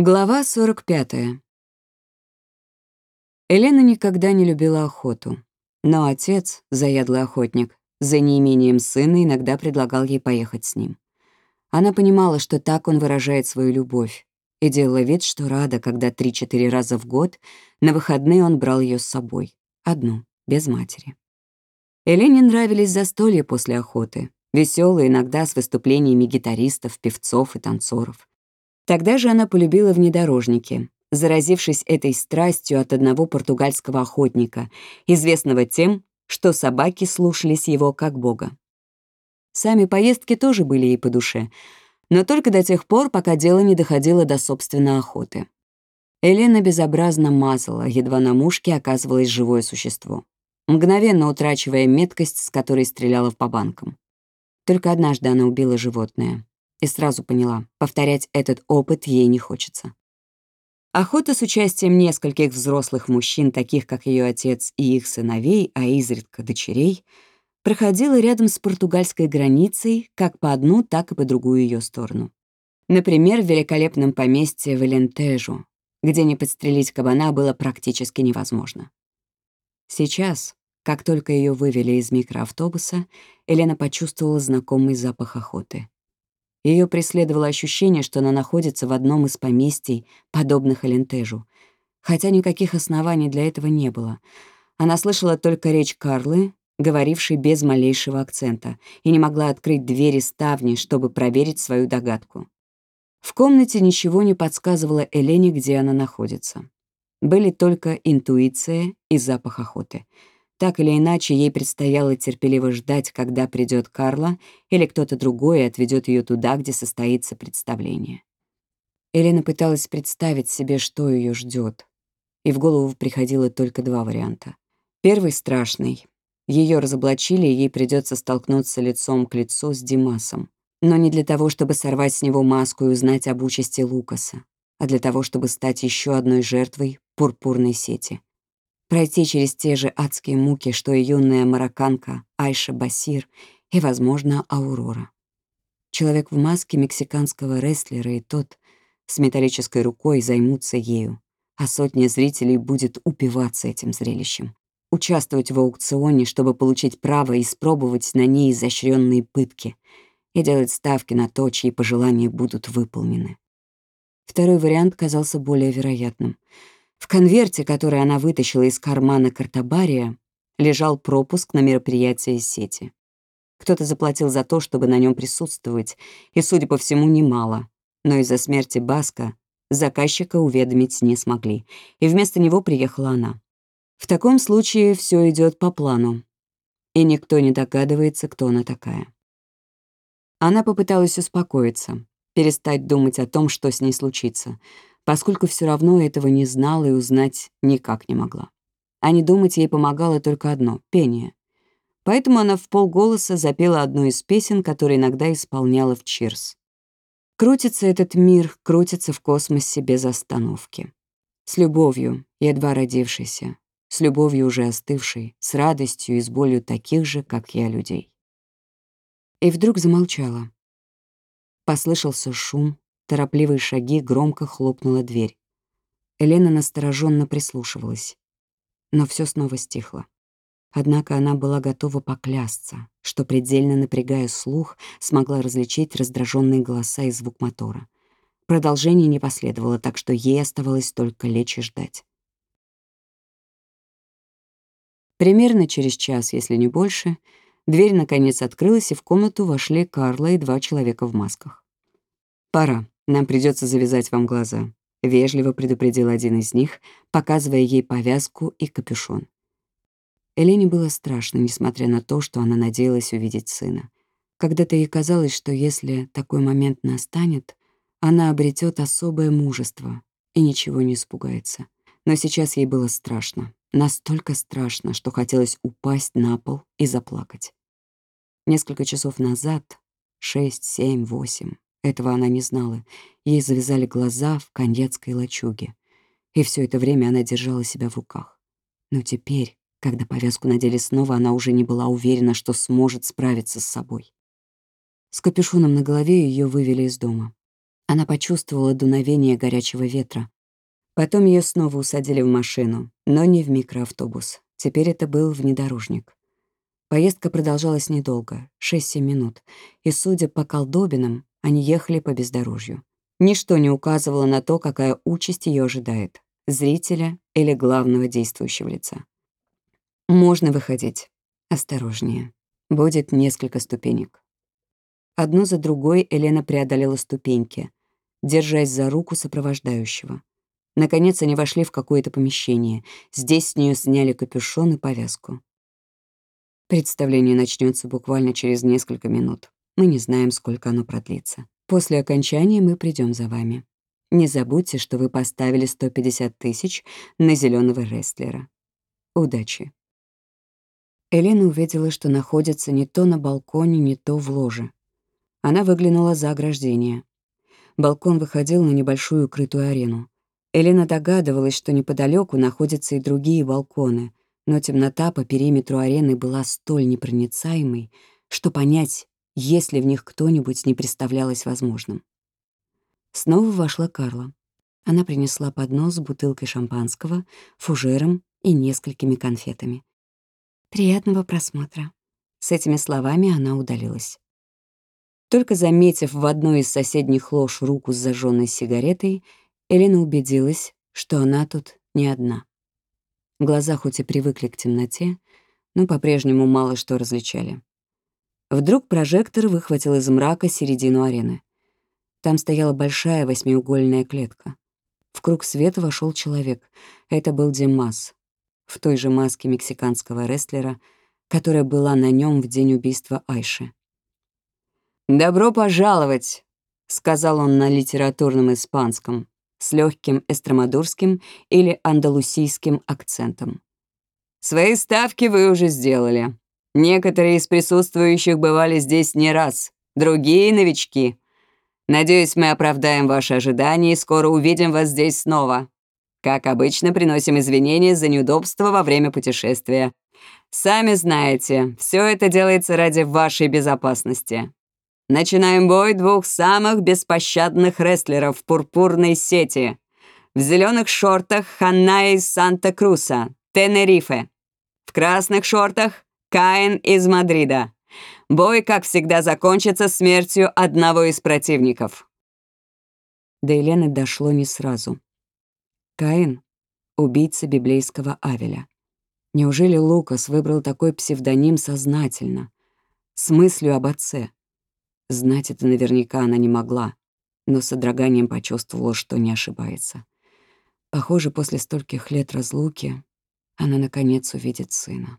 Глава 45. Елена никогда не любила охоту, но отец, заядлый охотник, за неимением сына иногда предлагал ей поехать с ним. Она понимала, что так он выражает свою любовь, и делала вид, что рада, когда три-четыре раза в год на выходные он брал ее с собой, одну, без матери. Елене нравились застолья после охоты, веселые иногда с выступлениями гитаристов, певцов и танцоров. Тогда же она полюбила внедорожники, заразившись этой страстью от одного португальского охотника, известного тем, что собаки слушались его как бога. Сами поездки тоже были ей по душе, но только до тех пор, пока дело не доходило до собственной охоты. Елена безобразно мазала, едва на мушке оказывалось живое существо, мгновенно утрачивая меткость, с которой стреляла по банкам. Только однажды она убила животное и сразу поняла, повторять этот опыт ей не хочется. Охота с участием нескольких взрослых мужчин, таких как ее отец и их сыновей, а изредка дочерей, проходила рядом с португальской границей как по одну, так и по другую ее сторону. Например, в великолепном поместье в Элентежу, где не подстрелить кабана было практически невозможно. Сейчас, как только ее вывели из микроавтобуса, Елена почувствовала знакомый запах охоты. Ее преследовало ощущение, что она находится в одном из поместий, подобных Алентежу, хотя никаких оснований для этого не было. Она слышала только речь Карлы, говорившей без малейшего акцента, и не могла открыть двери ставни, чтобы проверить свою догадку. В комнате ничего не подсказывало Элене, где она находится. Были только интуиция и запах охоты — так или иначе, ей предстояло терпеливо ждать, когда придет Карла или кто-то другой отведет ее туда, где состоится представление. Елена пыталась представить себе, что ее ждет, и в голову приходило только два варианта. Первый — страшный. Ее разоблачили, и ей придется столкнуться лицом к лицу с Димасом. Но не для того, чтобы сорвать с него маску и узнать об участи Лукаса, а для того, чтобы стать еще одной жертвой пурпурной сети — пройти через те же адские муки, что и юная марокканка Айша Басир и, возможно, Аурора. Человек в маске мексиканского рестлера и тот с металлической рукой займутся ею, а сотня зрителей будет упиваться этим зрелищем, участвовать в аукционе, чтобы получить право испробовать на ней изощренные пытки и делать ставки на то, чьи пожелания будут выполнены. Второй вариант казался более вероятным — в конверте, который она вытащила из кармана картабария, лежал пропуск на мероприятие сети. Кто-то заплатил за то, чтобы на нем присутствовать, и, судя по всему, немало. Но из-за смерти Баска заказчика уведомить не смогли, и вместо него приехала она. В таком случае все идет по плану, и никто не догадывается, кто она такая. Она попыталась успокоиться, перестать думать о том, что с ней случится — поскольку все равно этого не знала и узнать никак не могла. А не думать ей помогало только одно — пение. Поэтому она в полголоса запела одну из песен, которые иногда исполняла в Чирс. Крутится этот мир, крутится в космосе без остановки. С любовью, едва родившейся, с любовью уже остывшей, с радостью и с болью таких же, как я, людей. И вдруг замолчала. Послышался шум, торопливые шаги, громко хлопнула дверь. Елена настороженно прислушивалась. Но все снова стихло. Однако она была готова поклясться, что, предельно напрягая слух, смогла различить раздраженные голоса и звук мотора. Продолжение не последовало, так что ей оставалось только лечь и ждать. Примерно через час, если не больше, дверь наконец открылась, и в комнату вошли Карла и два человека в масках. «Пора», нам придется завязать вам глаза», — вежливо предупредил один из них, показывая ей повязку и капюшон. Элене было страшно, несмотря на то, что она надеялась увидеть сына. Когда-то ей казалось, что если такой момент настанет, она обретет особое мужество и ничего не испугается. Но сейчас ей было страшно. Настолько страшно, что хотелось упасть на пол и заплакать. Несколько часов назад, шесть, семь, восемь, этого она не знала. Ей завязали глаза в коньяцкой лачуге. И все это время она держала себя в руках. Но теперь, когда повязку надели снова, она уже не была уверена, что сможет справиться с собой. С капюшоном на голове ее вывели из дома. Она почувствовала дуновение горячего ветра. Потом ее снова усадили в машину, но не в микроавтобус. Теперь это был внедорожник. Поездка продолжалась недолго, 6-7 минут, и, судя по колдобинам, они ехали по бездорожью. Ничто не указывало на то, какая участь ее ожидает — зрителя или главного действующего лица. Можно выходить. Осторожнее. Будет несколько ступенек. Одну за другой Елена преодолела ступеньки, держась за руку сопровождающего. Наконец они вошли в какое-то помещение. Здесь с нее сняли капюшон и повязку. Представление начнется буквально через несколько минут. Мы не знаем, сколько оно продлится. После окончания мы придем за вами. Не забудьте, что вы поставили 150 тысяч на зеленого рестлера. Удачи. Элена увидела, что находится не то на балконе, не то в ложе. Она выглянула за ограждение. Балкон выходил на небольшую крытую арену. Элена догадывалась, что неподалеку находятся и другие балконы, но темнота по периметру арены была столь непроницаемой, что понять, есть ли в них кто-нибудь, не представлялось возможным. Снова вошла Карла. Она принесла поднос с бутылкой шампанского, фужером и несколькими конфетами. «Приятного просмотра». С этими словами она удалилась. Только заметив в одной из соседних лож руку с зажженной сигаретой, Элена убедилась, что она тут не одна. Глаза хоть и привыкли к темноте, но по-прежнему мало что различали. Вдруг прожектор выхватил из мрака середину арены. Там стояла большая восьмиугольная клетка. В круг света вошел человек. Это был Димас, в той же маске мексиканского рестлера, которая была на нем в день убийства Айши. «Добро пожаловать!» — сказал он на литературном испанском с легким эстромадурским или андалусийским акцентом. «Свои ставки вы уже сделали. Некоторые из присутствующих бывали здесь не раз, другие — новички. Надеюсь, мы оправдаем ваши ожидания и скоро увидим вас здесь снова. Как обычно, приносим извинения за неудобства во время путешествия. Сами знаете, все это делается ради вашей безопасности. Начинаем бой двух самых беспощадных рестлеров в пурпурной сети. В зеленых шортах Ханна из Санта-Круса, Тенерифе. В красных шортах Каин из Мадрида. Бой, как всегда, закончится смертью одного из противников. До Елены дошло не сразу. Каин — убийца библейского Авеля. Неужели Лукас выбрал такой псевдоним сознательно, с мыслью об отце? Знать это наверняка она не могла, но с содроганием почувствовала, что не ошибается. Похоже, после стольких лет разлуки она, наконец, увидит сына.